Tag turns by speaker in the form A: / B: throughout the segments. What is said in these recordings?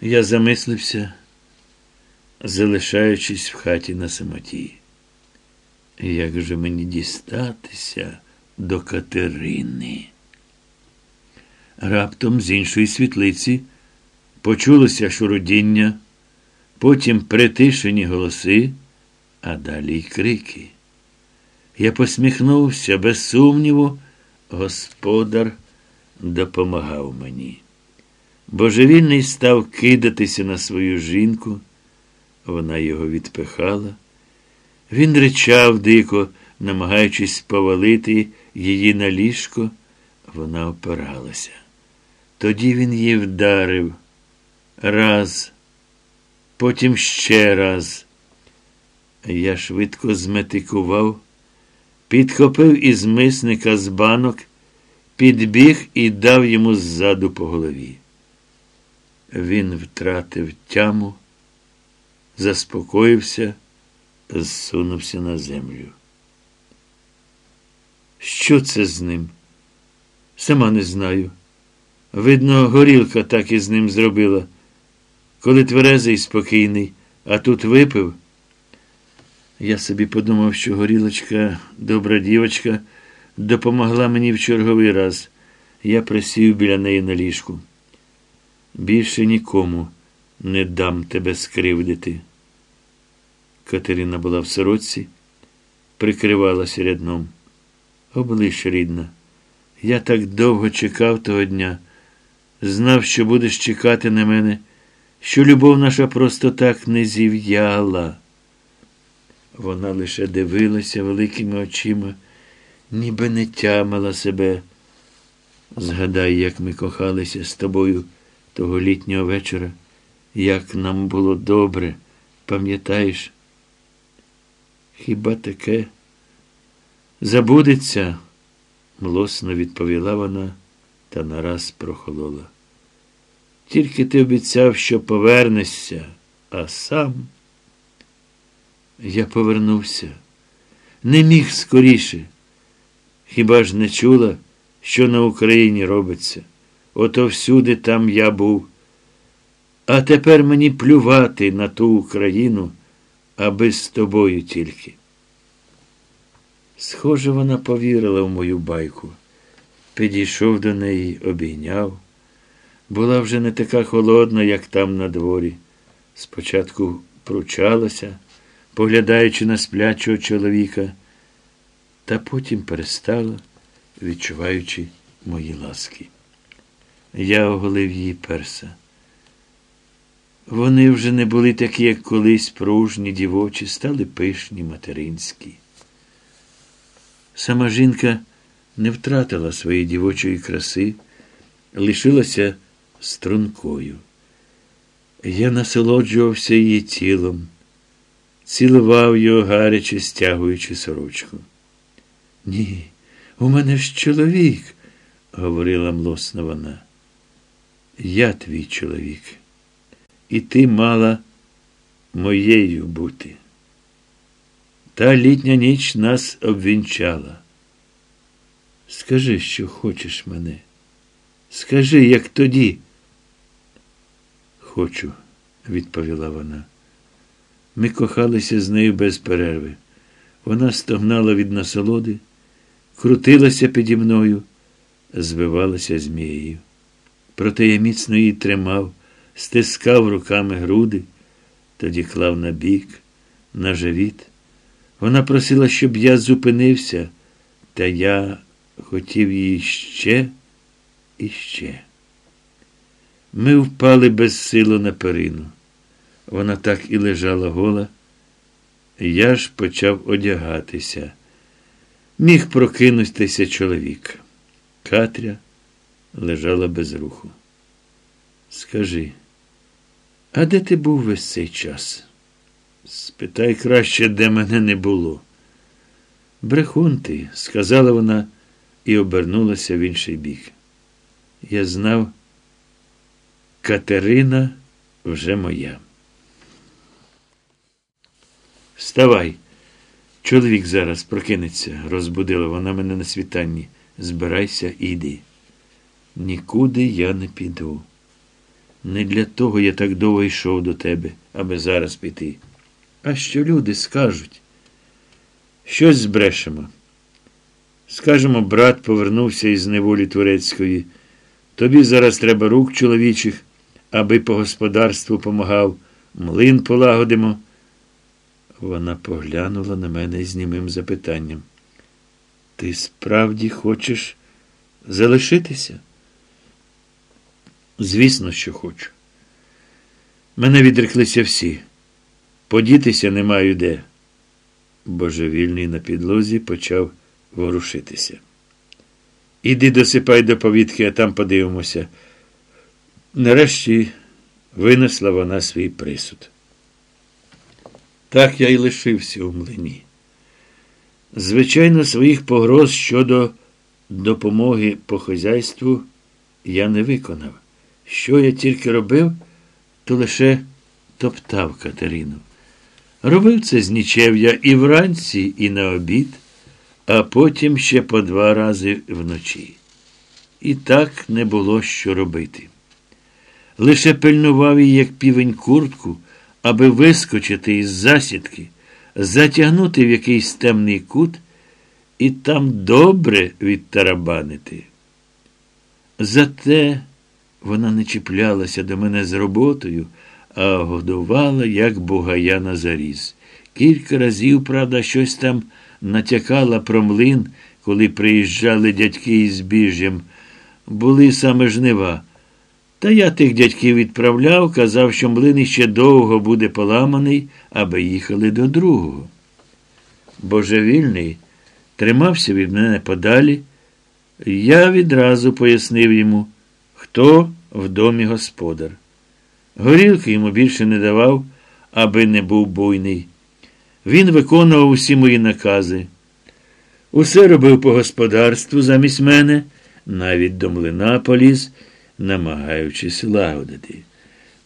A: Я замислився, залишаючись в хаті на самоті. Як же мені дістатися до Катерини? Раптом з іншої світлиці почулося шурудіння, потім притишені голоси, а далі й крики. Я посміхнувся, без сумніву, господар допомагав мені. Божевільний став кидатися на свою жінку, вона його відпихала. Він ричав дико, намагаючись повалити її на ліжко, вона опиралася. Тоді він її вдарив раз, потім ще раз. Я швидко зметикував, підхопив із мисника з банок, підбіг і дав йому ззаду по голові. Він втратив тяму, заспокоївся, зсунувся на землю. Що це з ним? Сама не знаю. Видно, горілка так і з ним зробила. Коли тверезий спокійний, а тут випив. Я собі подумав, що горілочка, добра дівочка, допомогла мені в черговий раз. Я присів біля неї на ліжку. Більше нікому не дам тебе скривдити. Катерина була в сорочці, прикривалася рядном. Облиш, рідна. Я так довго чекав того дня, знав, що будеш чекати на мене, що любов наша просто так не зів'яла. Вона лише дивилася великими очима, ніби не тямила себе. Згадай, як ми кохалися з тобою того літнього вечора, як нам було добре, пам'ятаєш? Хіба таке забудеться? млосно відповіла вона та нараз прохолола. Тільки ти обіцяв, що повернешся, а сам. Я повернувся. Не міг скоріше. Хіба ж не чула, що на Україні робиться? Ото всюди там я був. А тепер мені плювати на ту Україну, аби з тобою тільки. Схоже, вона повірила в мою байку. Підійшов до неї, обійняв. Була вже не така холодна, як там на дворі. Спочатку пручалася, поглядаючи на сплячого чоловіка, та потім перестала, відчуваючи мої ласки. Я оголив її перса. Вони вже не були такі, як колись пружні, дівочі, стали пишні, материнські. Сама жінка не втратила своєї дівочої краси, лишилася стрункою. Я насолоджувався її тілом, цілував його гаряче, стягуючи сорочку. Ні, у мене ж чоловік, говорила млосно вона. Я твій чоловік, і ти мала моєю бути. Та літня ніч нас обвінчала. Скажи, що хочеш мене. Скажи, як тоді. Хочу, відповіла вона. Ми кохалися з нею без перерви. Вона стогнала від насолоди, крутилася піді мною, звивалася змією. Проте я міцно її тримав, стискав руками груди, тоді клав на бік, на живіт. Вона просила, щоб я зупинився, та я хотів її ще і ще. Ми впали безсило на перину. Вона так і лежала гола. Я ж почав одягатися. Міг прокинутися чоловік. Катря лежала без руху. Скажи, а де ти був весь цей час? Спитай краще, де мене не було. Брехун ти, сказала вона і обернулася в інший бік. Я знав, Катерина вже моя. Вставай. Чоловік зараз прокинеться, розбудила вона мене на світанні. Збирайся і йди. Нікуди я не піду. Не для того я так довго йшов до тебе, аби зараз піти. А що люди скажуть? Щось збрешемо. Скажемо, брат повернувся із неволі турецької. Тобі зараз треба рук чоловічих, аби по господарству помагав, млин полагодимо. Вона поглянула на мене з німим запитанням. Ти справді хочеш залишитися? Звісно, що хочу. Мене відреклися всі. Подітися не маю де. Божевільний на підлозі почав ворушитися. Іди досипай до повітки, а там подивимося. Нарешті винесла вона свій присуд. Так я й лишився у млині. Звичайно, своїх погроз щодо допомоги по хазяйству я не виконав. Що я тільки робив, то лише топтав Катерину. Робив це з нічев'я і вранці, і на обід, а потім ще по два рази вночі. І так не було що робити. Лише пильнував її, як півень куртку, аби вискочити із засідки, затягнути в якийсь темний кут і там добре відтарабанити. Зате вона не чіплялася до мене з роботою, а годувала, як бугая на заріз. Кілька разів, правда, щось там натякала про млин, коли приїжджали дядьки із біжжям. Були саме жнива. Та я тих дядьків відправляв, казав, що млин іще довго буде поламаний, аби їхали до другого. Божевільний тримався від мене подалі. Я відразу пояснив йому, хто в домі господар. Горілки йому більше не давав, аби не був буйний. Він виконував усі мої накази. Усе робив по господарству замість мене, навіть до млина поліз, намагаючись лагодити.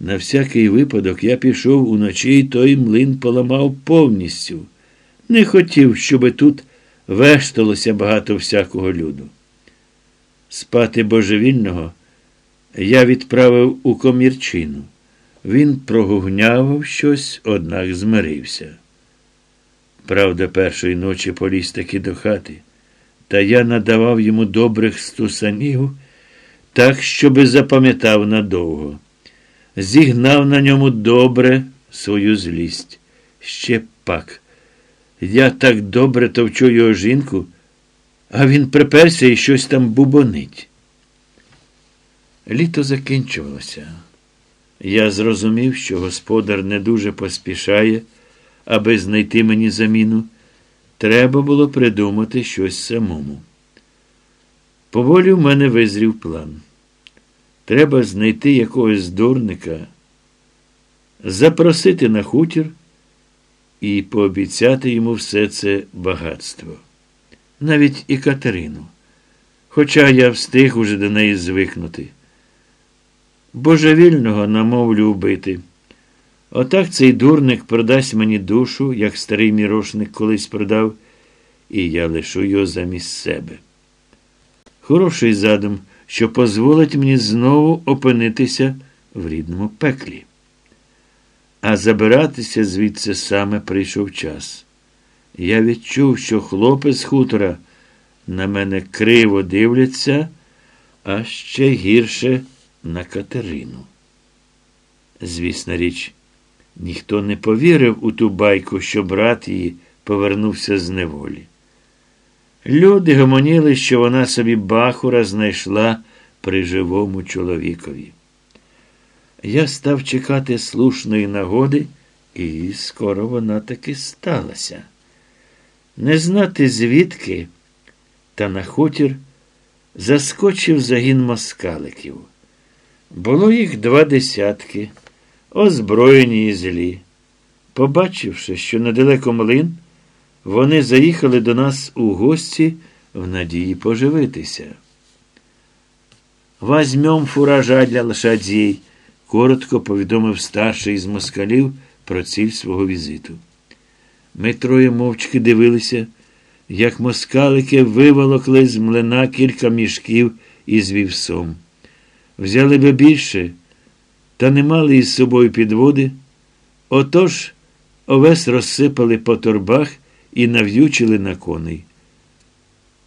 A: На всякий випадок я пішов уночі і той млин поламав повністю. Не хотів, щоби тут вешталося багато всякого люду. Спати божевільного я відправив у комірчину. Він прогугнявав щось, однак змирився. Правда, першої ночі поліз таки до хати, та я надавав йому добрих стусанів, так, щоби запам'ятав надовго. Зігнав на ньому добре свою злість. Ще пак. Я так добре товчу його жінку, а він приперся і щось там бубонить. Літо закінчувалося. Я зрозумів, що господар не дуже поспішає, аби знайти мені заміну. Треба було придумати щось самому. Поволі в мене визрів план. Треба знайти якогось дурника, запросити на хутір і пообіцяти йому все це багатство. Навіть і Катерину. Хоча я встиг уже до неї звикнути. Божевільного намовлю убити. Отак цей дурник продасть мені душу, як старий мірошник колись продав, і я лишу його замість себе. Хороший задум, що дозволить мені знову опинитися в рідному пеклі. А забиратися звідси саме прийшов час. Я відчув, що хлопець з хутора на мене криво дивляться, а ще гірше на Катерину. Звісна річ, ніхто не повірив у ту байку, що брат її повернувся з неволі. Люди гомоніли, що вона собі бахура знайшла при живому чоловікові. Я став чекати слушної нагоди, і скоро вона таки сталася. Не знати звідки, та на хутір заскочив загін москаликів. Було їх два десятки, озброєні і злі. Побачивши, що недалеко млин, вони заїхали до нас у гості в надії поживитися. Возьмем фуража для лошадей, коротко повідомив старший із москалів про ціль свого візиту. Ми троє мовчки дивилися, як москалики виволокли з млина кілька мішків із вівсом. Взяли би більше, та не мали із собою підводи. Отож овес розсипали по торбах і нав'ючили на коней.